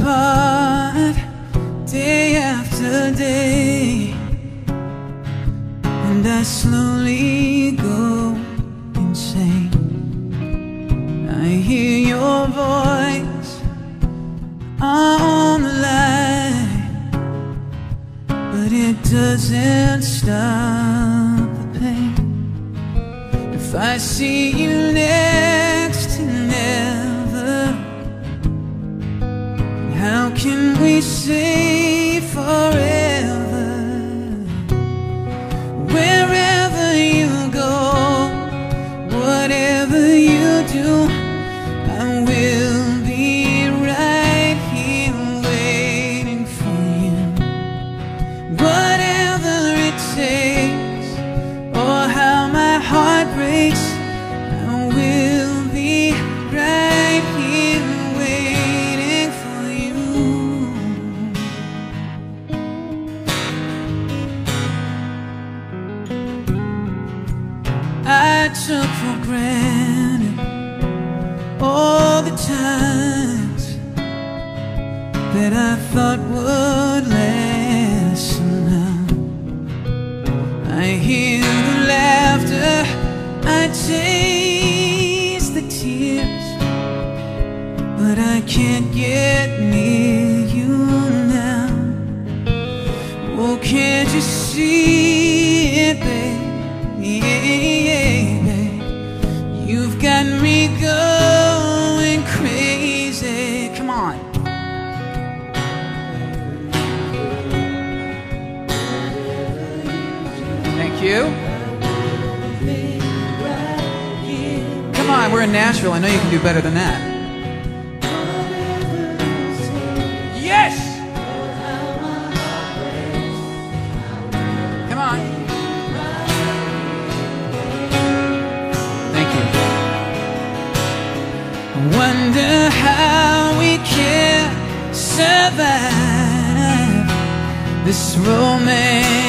apart. you? Come on, we're in Nashville. I know you can do better than that. Yes! Come on. Thank you. wonder how we can survive this romance.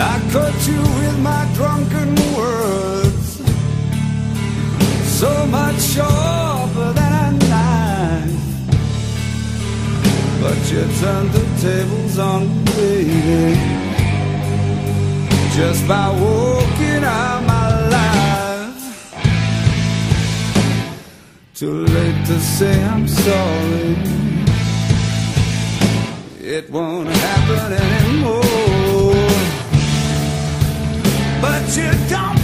I cut you with my drunken words. So much sharper than a knife. But you turned the tables on me. Just by walking out my life. Too late to say I'm sorry. It won't happen anymore. you don't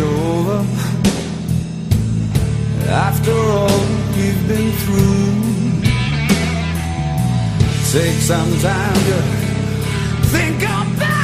over. After all we've been through Take some time to think about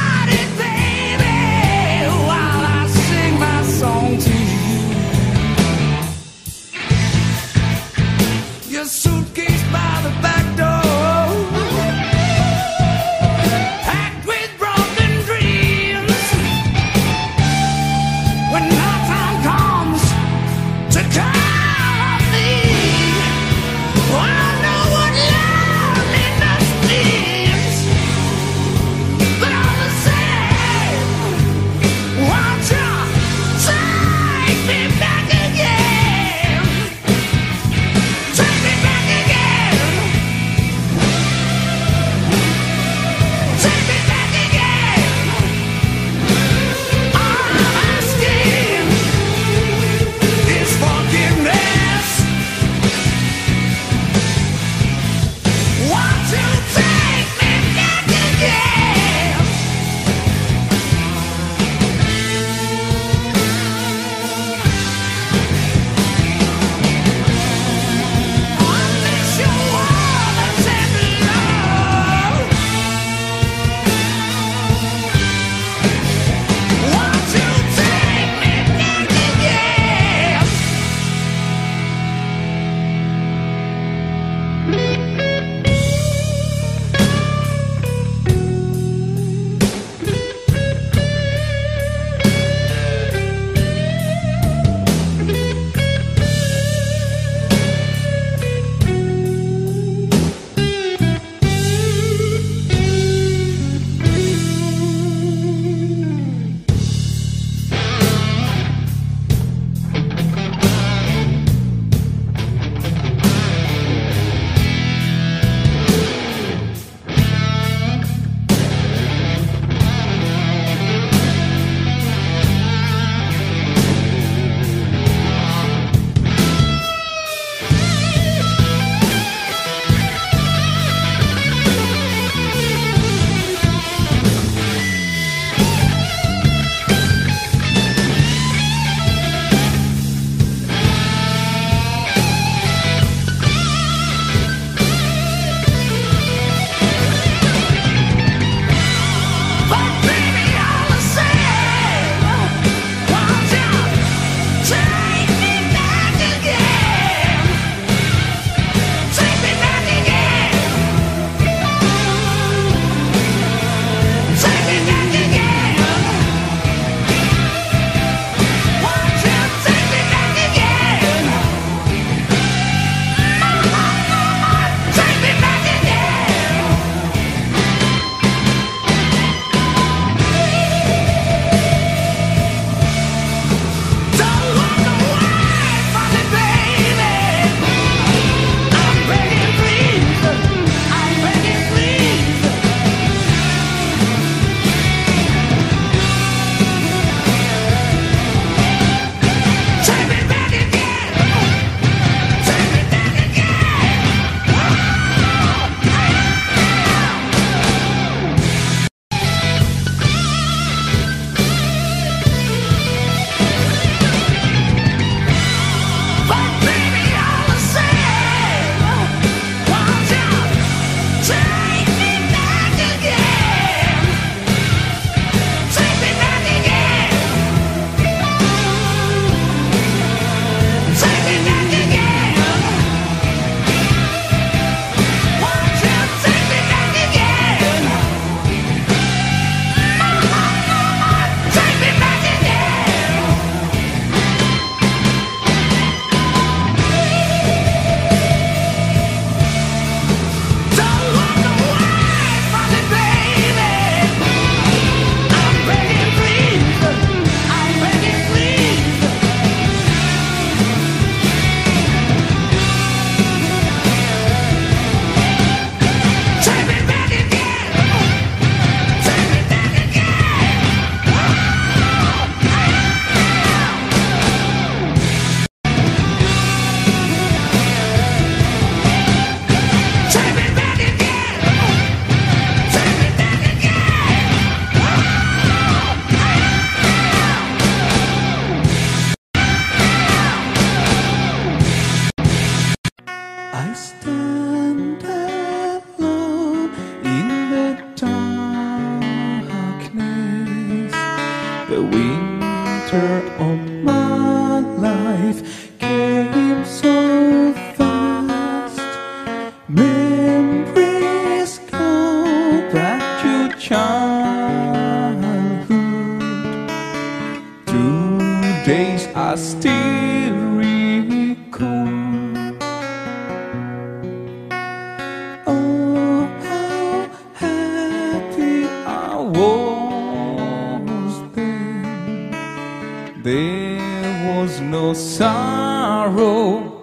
was there, there was no sorrow.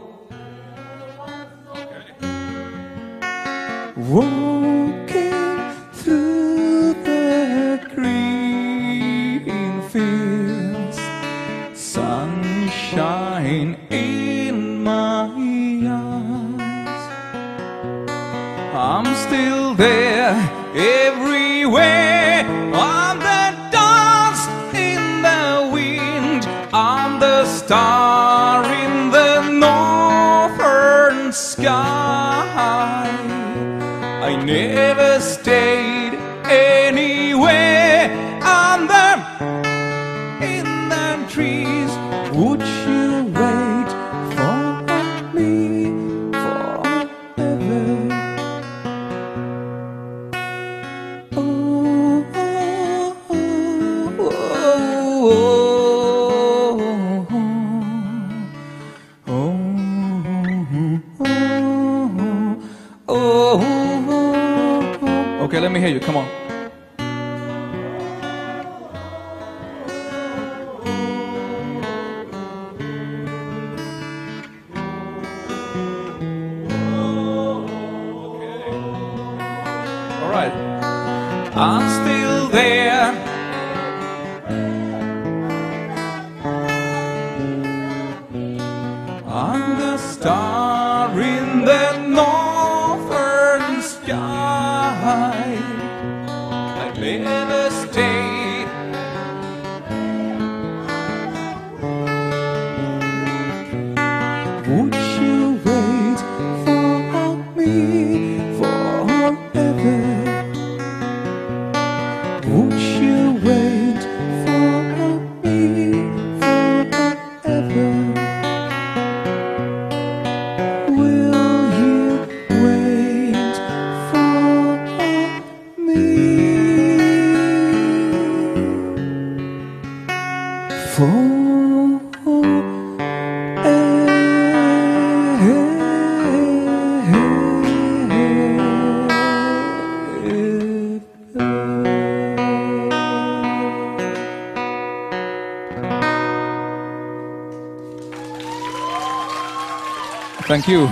Thank you.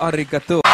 Arigato.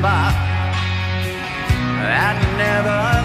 But by. I never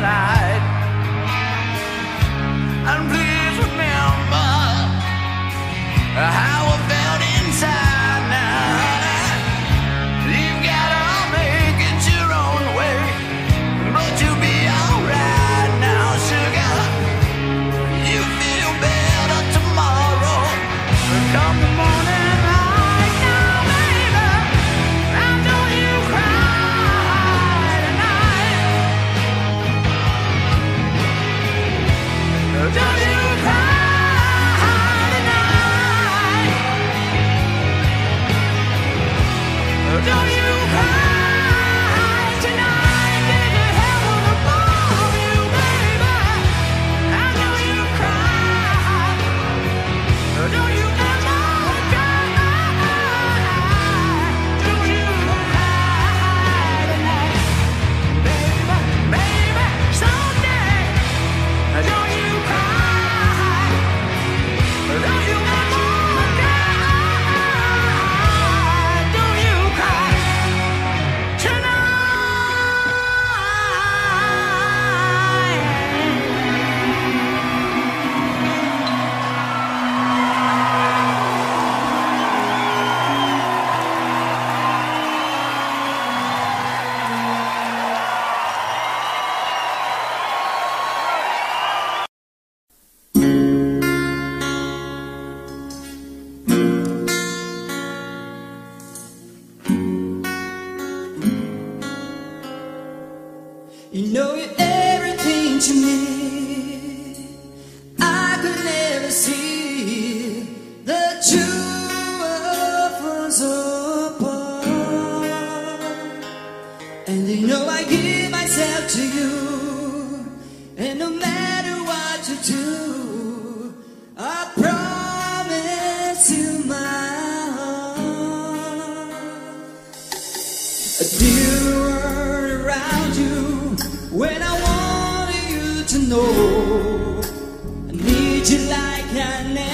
Around you when I wanted you to know. I need you like I never.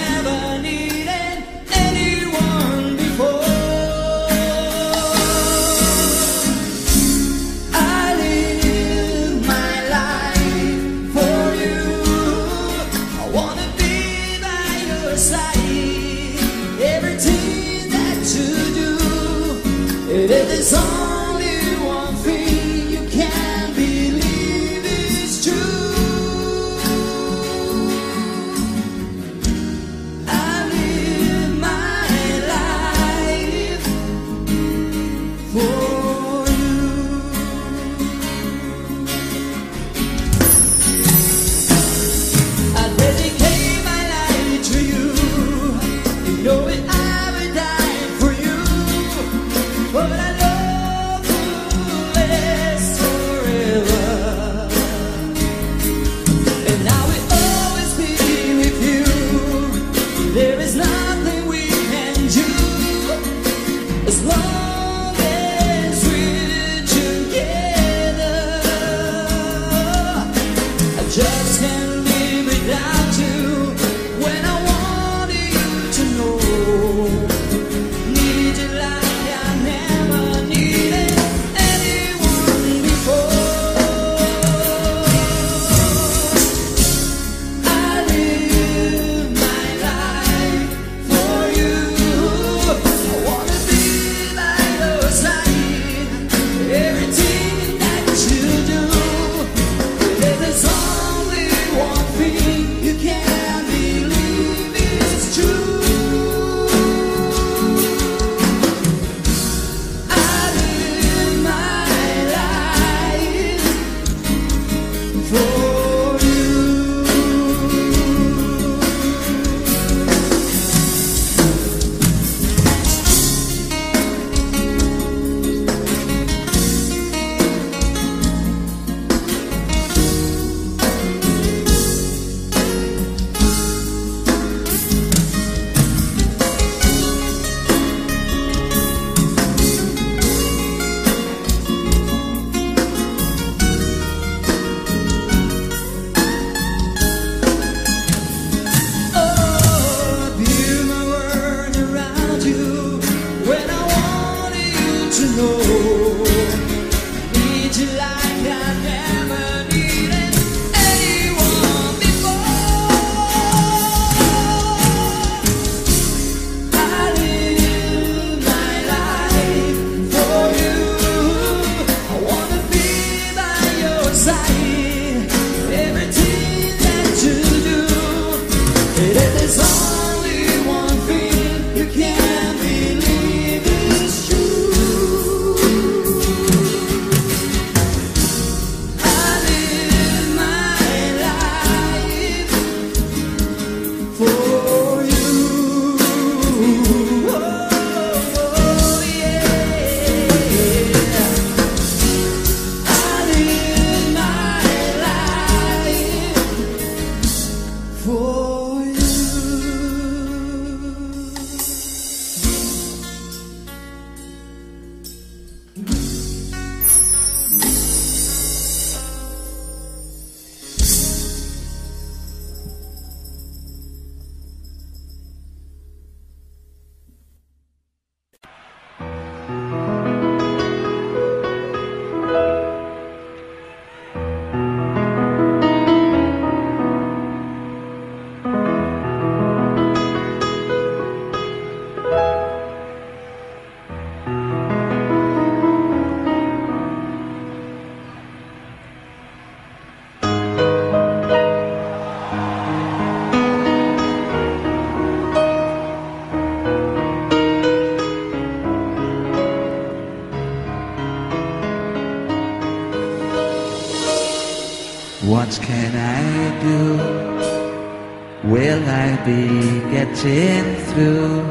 getting through.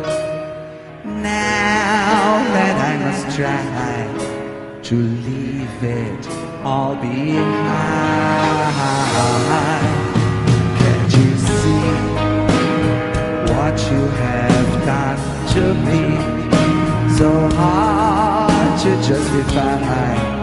Now that I must try to leave it all behind. Can't you see what you have done to me? So hard to justify.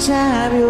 Time you're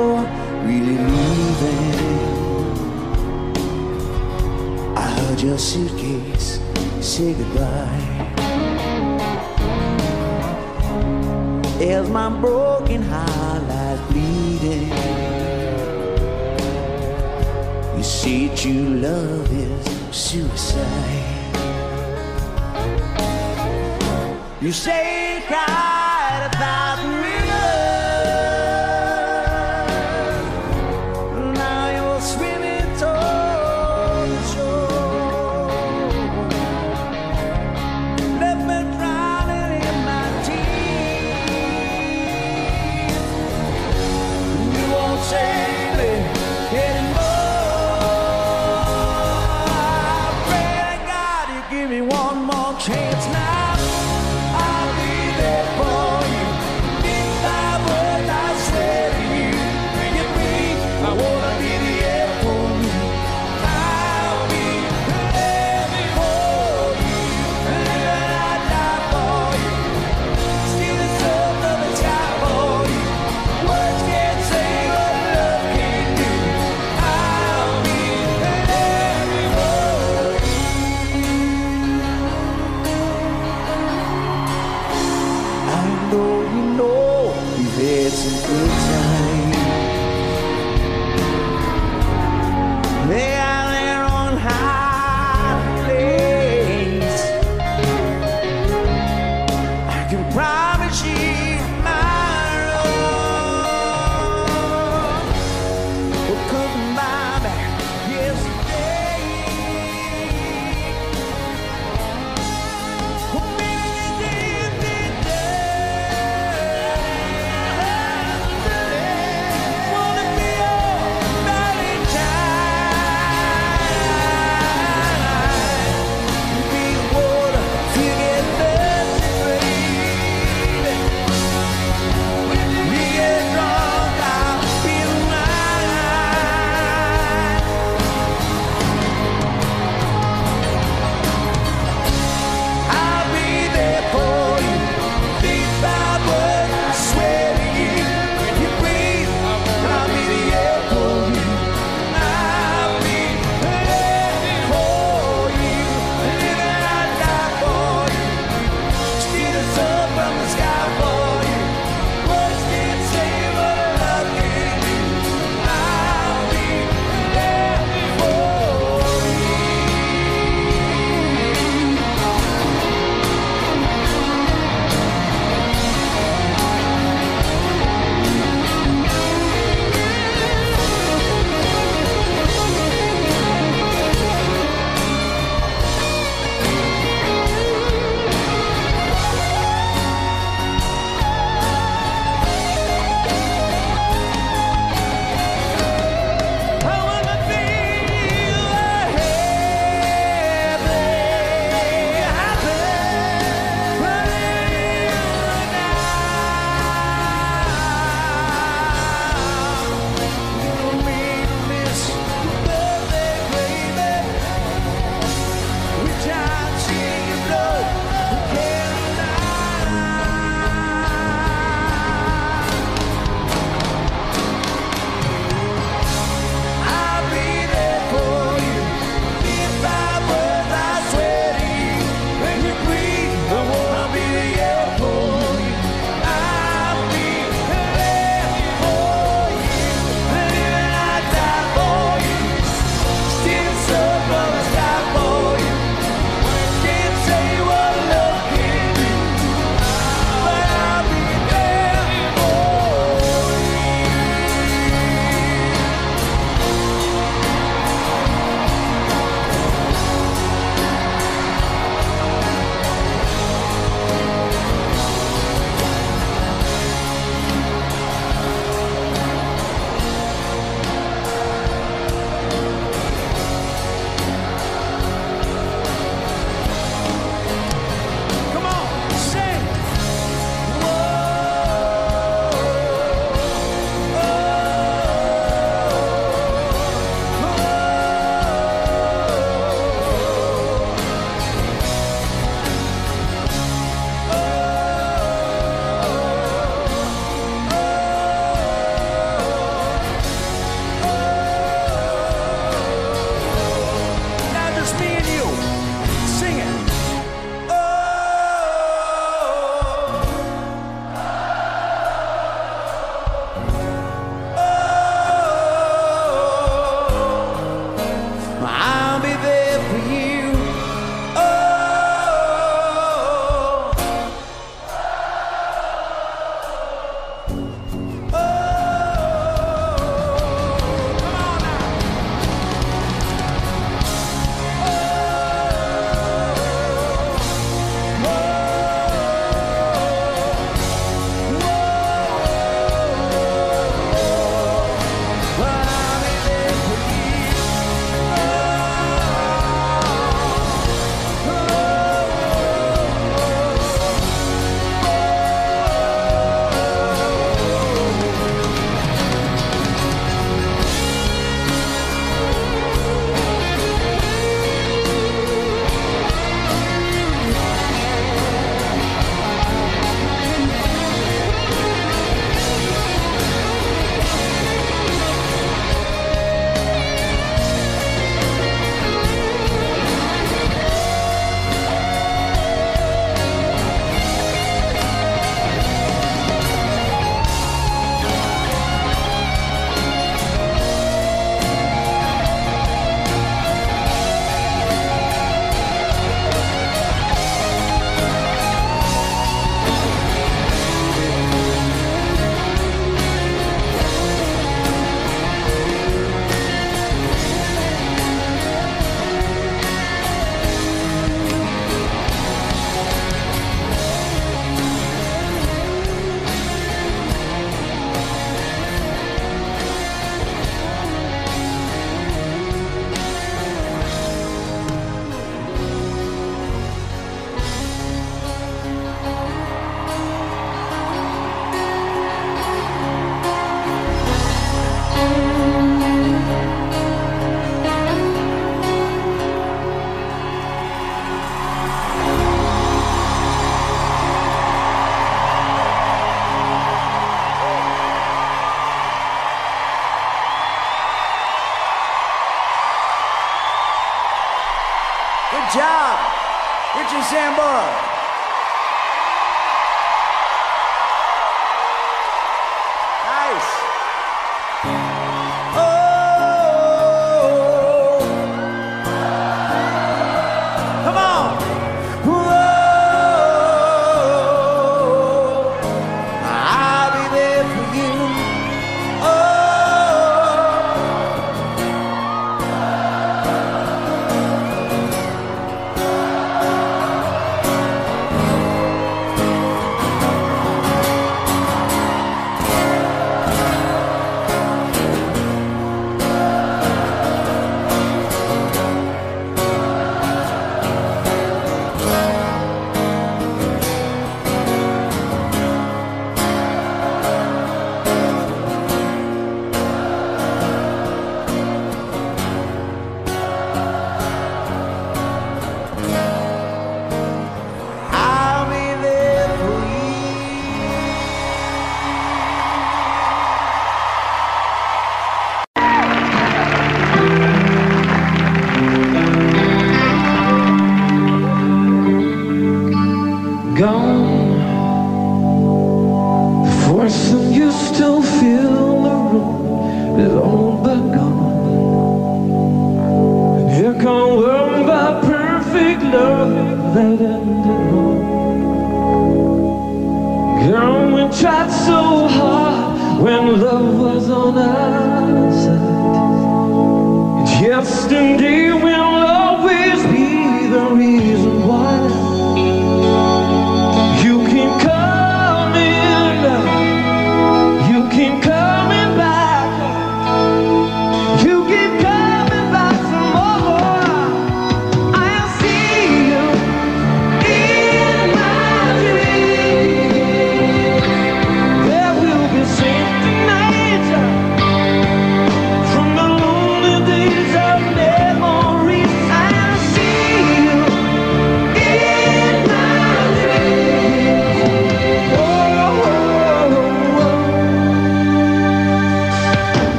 chance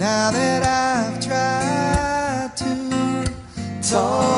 Now that I've tried to talk